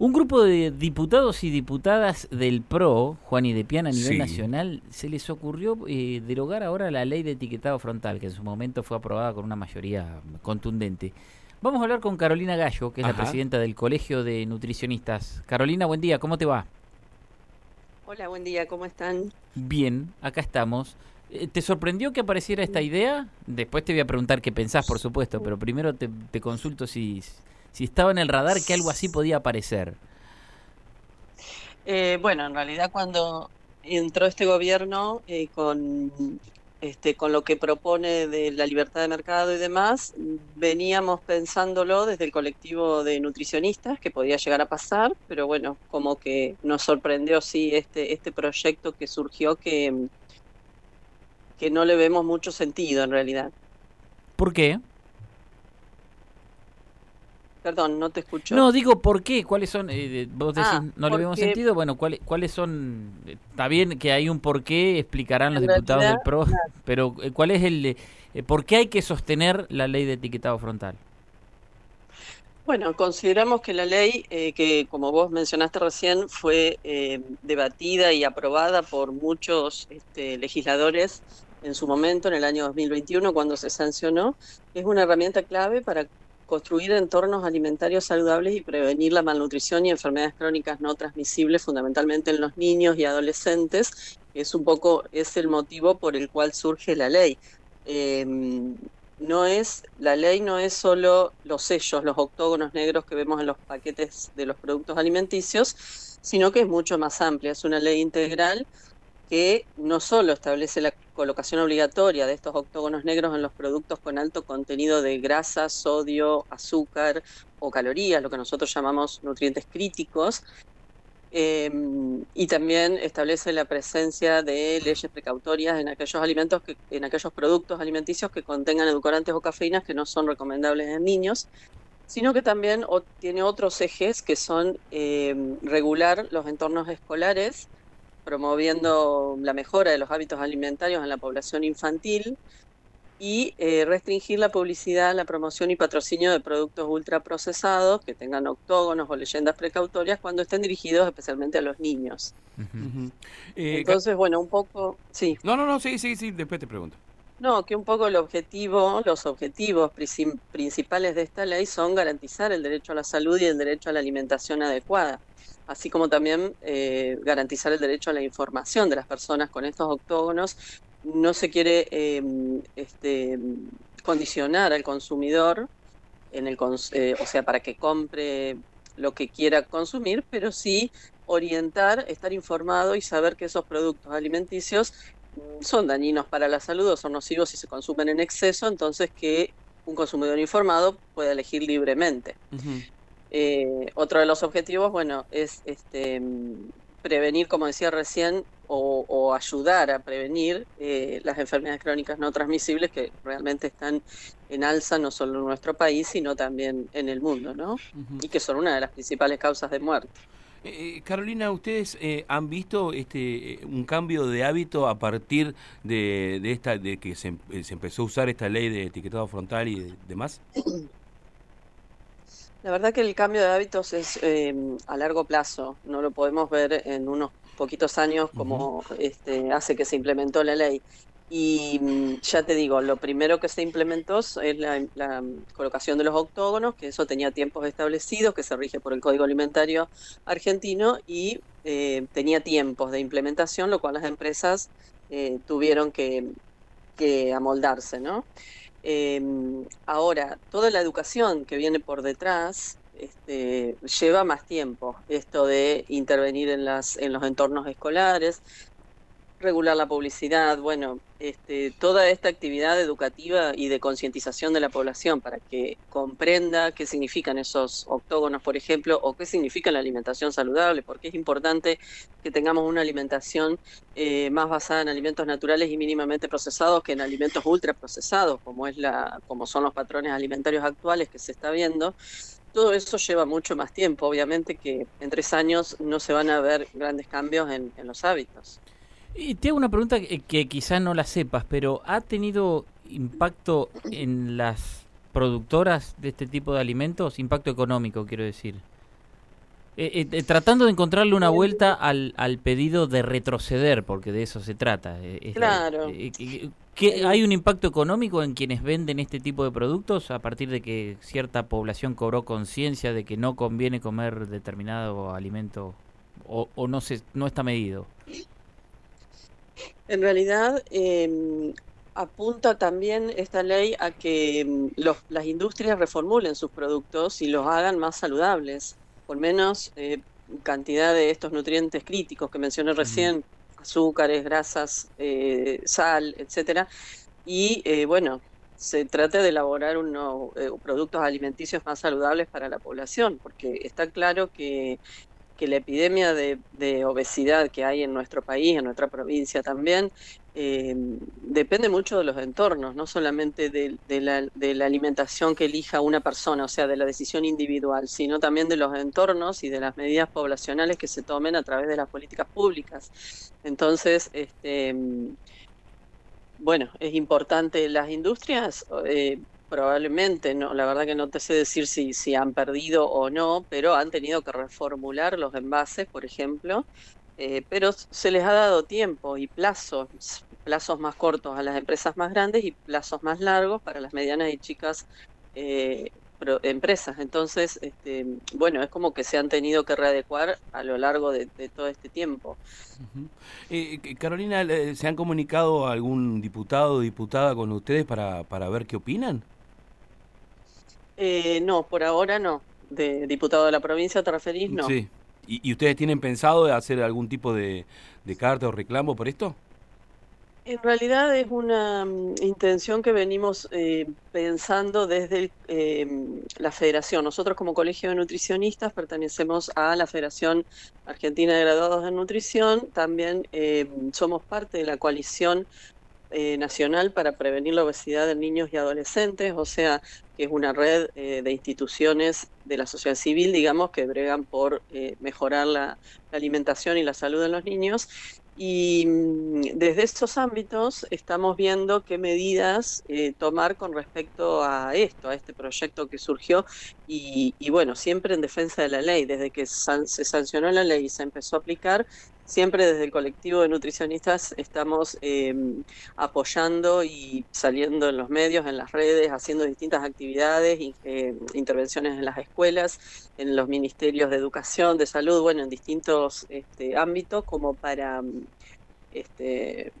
Un grupo de diputados y diputadas del PRO, Juan y de Piana a nivel nacional, se les ocurrió eh, derogar ahora la ley de etiquetado frontal, que en su momento fue aprobada con una mayoría contundente. Vamos a hablar con Carolina Gallo, que es la presidenta del Colegio de Nutricionistas. Carolina, buen día, ¿cómo te va? Hola, buen día, ¿cómo están? Bien, acá estamos. Eh, ¿Te sorprendió que apareciera esta idea? Después te voy a preguntar qué pensás, por supuesto, pero primero te, te consulto si, si estaba en el radar que algo así podía aparecer. Eh, bueno, en realidad cuando entró este gobierno eh, con, este, con lo que propone de la libertad de mercado y demás, veníamos pensándolo desde el colectivo de nutricionistas que podía llegar a pasar, pero bueno, como que nos sorprendió sí este, este proyecto que surgió que, que no le vemos mucho sentido en realidad. ¿Por qué? Perdón, no te escucho. No, digo, ¿por qué? ¿Cuáles son? Eh, vos decís, ah, ¿no le vemos sentido? Bueno, ¿cuáles, ¿cuáles son? Está bien que hay un por qué, explicarán los diputados del PRO, pero eh, ¿cuál es el... Eh, ¿Por qué hay que sostener la ley de etiquetado frontal? Bueno, consideramos que la ley, que como vos mencionaste recién, fue debatida y aprobada por muchos este, legisladores en su momento, en el año 2021, cuando se sancionó, es una herramienta clave para construir entornos alimentarios saludables y prevenir la malnutrición y enfermedades crónicas no transmisibles, fundamentalmente en los niños y adolescentes, es un poco es el motivo por el cual surge la ley. Em, no es la ley no es solo los sellos, los octógonos negros que vemos en los paquetes de los productos alimenticios, sino que es mucho más amplia. Es una ley integral que no solo establece la colocación obligatoria de estos octógonos negros en los productos con alto contenido de grasa, sodio, azúcar o calorías, lo que nosotros llamamos nutrientes críticos, em, y también establece la presencia de leyes precautorias en aquellos alimentos en aquellos productos alimenticios que contengan edulcorantes o cafeínas que no son recomendables en niños, sino que también tiene otros ejes que son em, regular los entornos escolares, promoviendo la mejora de los hábitos alimentarios en la población infantil y eh, restringir la publicidad, la promoción y patrocinio de productos ultraprocesados que tengan octógonos o leyendas precautorias cuando estén dirigidos especialmente a los niños. Eh, Entonces, bueno, un poco, sí. No, no, no, sí, sí, sí, después te pregunto. No, que un poco el objetivo, los objetivos principales de esta ley son garantizar el derecho a la salud y el derecho a la alimentación adecuada así como también eh, garantizar el derecho a la información de las personas con estos octógonos. No se quiere em, este, condicionar al consumidor, en el, eh, o sea, para que compre lo que quiera consumir, pero sí orientar, estar informado y saber que esos productos alimenticios son dañinos para la salud o son nocivos si se consumen en exceso, entonces que un consumidor informado pueda elegir libremente. Eh, otro de los objetivos, bueno, es este, prevenir, como decía recién, o, ayudar a prevenir eh, las enfermedades crónicas no transmisibles que realmente están en alza no solo en nuestro país, sino también en el mundo, ¿no? Y que son una de las principales causas de muerte. Eh, Carolina, ¿ustedes han visto este un cambio de hábito a partir de, esta de que se, se, empezó a usar esta ley de etiquetado frontal y demás? La verdad que el cambio de hábitos es eh, a largo plazo, no lo podemos ver en unos poquitos años como este, hace que se implementó la ley. Y mm, ya te digo, lo primero que se implementó es la, colocación de los octógonos, que eso tenía tiempos establecidos, que se rige por el Código Alimentario argentino y eh, tenía tiempos de implementación, lo cual las empresas eh, tuvieron que, que amoldarse, ¿no? Em, ahora, toda la educación que viene por detrás este, lleva más tiempo. Esto de intervenir en, las, en los entornos escolares, regular la publicidad, bueno, este, toda esta actividad educativa y de concientización de la población para que comprenda qué significan esos octógonos, por ejemplo, o qué significa la alimentación saludable, porque es importante que tengamos una alimentación eh, más basada en alimentos naturales y mínimamente procesados que en alimentos ultraprocesados, como es la, como son los patrones alimentarios actuales que se está viendo. Todo eso lleva mucho más tiempo, obviamente que en tres años no se van a ver grandes cambios en los hábitos. Y te hago una pregunta que, que quizás no la sepas, pero ¿ha tenido impacto en las productoras de este tipo de alimentos? Impacto económico, quiero decir. Eh, eh, tratando de encontrarle una vuelta al, al, pedido de retroceder, porque de eso se trata. claro. ¿que ¿Hay un impacto económico en quienes venden este tipo de productos a partir de que cierta población cobró conciencia de que no conviene comer determinado alimento o, o no, se, no está medido? En realidad, eh, apunta también esta ley a que mm, los, las industrias reformulen sus productos y los hagan más saludables, por menos eh, cantidad de estos nutrientes críticos que mencioné recién, azúcares, grasas, eh, sal, etcétera. Y eh, bueno, se trata de elaborar unos productos alimenticios más saludables para la población, porque está claro que que la epidemia de, obesidad que hay en nuestro país, en nuestra provincia también, eh, depende mucho de los entornos, no solamente de, la, alimentación que elija una persona, o sea, de la decisión individual, sino también de los entornos y de las medidas poblacionales que se tomen a través de las políticas públicas. Entonces, este, bueno, es importante las industrias. Eh, Probablemente, no, la verdad que no te sé decir si, si han perdido o no, pero han tenido que reformular los envases, por ejemplo, eh, pero se les ha dado tiempo y plazos, plazos más cortos a las empresas más grandes y plazos más largos para las medianas y chicas eh, empresas. Entonces, este, bueno, es como que se han tenido que readecuar a lo largo de, todo este tiempo. Eh, Carolina, ¿se han comunicado algún diputado o diputada con ustedes para, para ver qué opinan? Eh, no, por ahora no. De diputado de la provincia, ¿te referís? No. Sí. ¿Y, ustedes tienen pensado hacer algún tipo de, carta o reclamo por esto? En realidad es una mm, intención que venimos eh, pensando desde eh, la federación. Nosotros como Colegio de Nutricionistas pertenecemos a la Federación Argentina de Graduados en Nutrición. También somos parte de la coalición eh, nacional para prevenir la obesidad de niños y adolescentes, o sea, que es una red eh, de instituciones de la sociedad civil, digamos, que bregan por eh, mejorar la, alimentación y la salud de los niños. Y mm, desde estos ámbitos estamos viendo qué medidas tomar con respecto a esto, a este proyecto que surgió y, bueno, siempre en defensa de la ley. Desde que se sancionó la ley y se empezó a aplicar, siempre desde el colectivo de nutricionistas estamos em, apoyando y saliendo en los medios, en las redes, haciendo distintas actividades, eh, intervenciones en las escuelas, en los ministerios de educación, de salud, bueno, en distintos este, ámbitos como para este,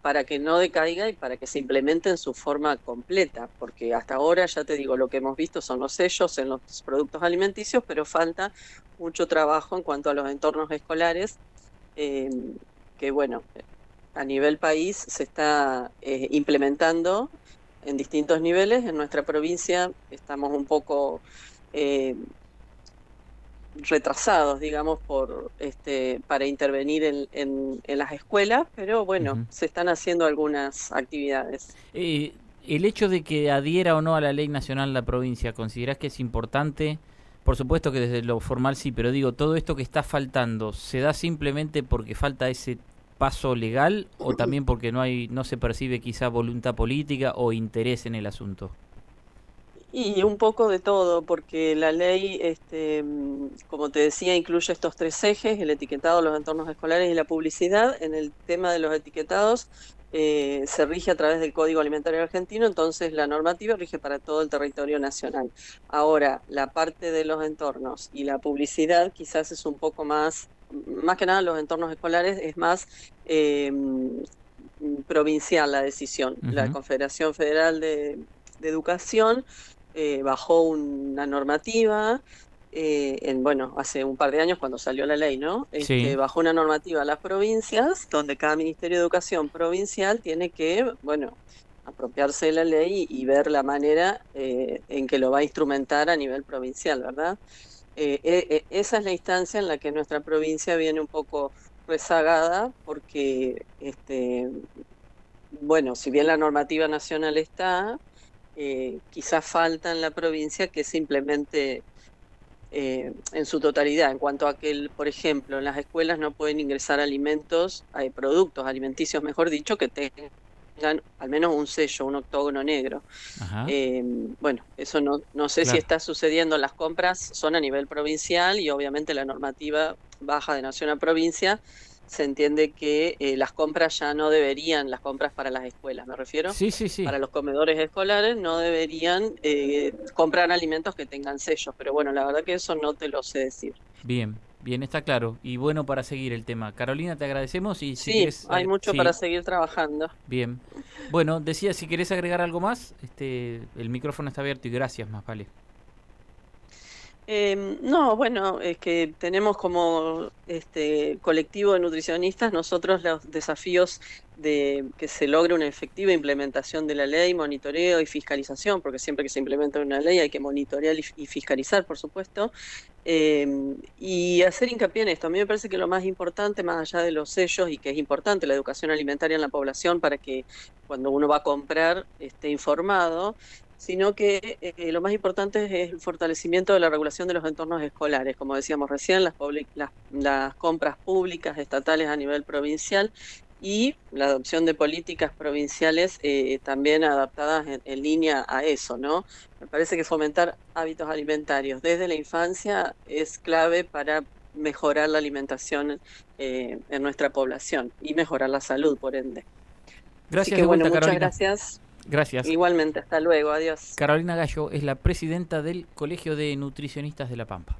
para que no decaiga y para que se implemente en su forma completa, porque hasta ahora, ya te digo, lo que hemos visto son los sellos en los productos alimenticios, pero falta mucho trabajo en cuanto a los entornos escolares eh, que bueno, a nivel país se está eh, implementando en distintos niveles. En nuestra provincia estamos un poco eh, retrasados, digamos, por este, para intervenir en, las escuelas, pero bueno, se están haciendo algunas actividades. el hecho de que adhiera o no a la ley nacional la provincia, ¿considerás que es importante? Por supuesto que desde lo formal sí, pero digo, todo esto que está faltando, ¿se da simplemente porque falta ese paso legal o también porque no hay no se percibe quizá voluntad política o interés en el asunto? Y un poco de todo, porque la ley, este, como te decía, incluye estos tres ejes, el etiquetado, los entornos escolares y la publicidad. En el tema de los etiquetados eh, se rige a través del Código Alimentario Argentino, entonces la normativa rige para todo el territorio nacional. Ahora, la parte de los entornos y la publicidad quizás es un poco más, más que nada los entornos escolares, es más eh, provincial la decisión. La Confederación Federal de, Educación eh, bajó una normativa eh, en, bueno, hace un par de años cuando salió la ley, ¿no? Este, Bajo una normativa a las provincias, donde cada Ministerio de Educación provincial tiene que, bueno, apropiarse de la ley y, ver la manera eh, en que lo va a instrumentar a nivel provincial, ¿verdad? Eh, esa es la instancia en la que nuestra provincia viene un poco rezagada porque, este, bueno, si bien la normativa nacional está, quizás falta en la provincia que simplemente eh, en su totalidad, en cuanto a que, por ejemplo, en las escuelas no pueden ingresar alimentos, hay productos alimenticios, mejor dicho, que tengan al menos un sello, un octógono negro. Eh, bueno, eso no, no sé si está sucediendo. En las compras, son a nivel provincial y obviamente la normativa baja de nación a provincia se entiende que eh, las compras ya no deberían, las compras para las escuelas, me refiero, sí, sí, sí. para los comedores escolares no deberían eh, comprar alimentos que tengan sellos, pero bueno, la verdad que eso no te lo sé decir. Bien, bien, está claro. Y bueno para seguir el tema. Carolina, te agradecemos y si sí, hay eh, mucho para seguir trabajando. Bien. Bueno, decía, si querés agregar algo más, este, el micrófono está abierto y gracias, más vale. Em, no, bueno, es que tenemos como este colectivo de nutricionistas nosotros los desafíos de que se logre una efectiva implementación de la ley, monitoreo y fiscalización, porque siempre que se implementa una ley hay que monitorear y fiscalizar, por supuesto, em, y hacer hincapié en esto. A mí me parece que lo más importante, más allá de los sellos, y que es importante la educación alimentaria en la población para que cuando uno va a comprar esté informado, sino que eh, lo más importante es el fortalecimiento de la regulación de los entornos escolares, como decíamos recién, las, las, compras públicas estatales a nivel provincial y la adopción de políticas provinciales eh, también adaptadas en, línea a eso, ¿no? Me parece que fomentar hábitos alimentarios desde la infancia es clave para mejorar la alimentación eh, en nuestra población y mejorar la salud, por ende. Gracias, bueno, muchas gracias. Gracias. Igualmente, hasta luego, adiós. Carolina Gallo es la presidenta del Colegio de Nutricionistas de La Pampa.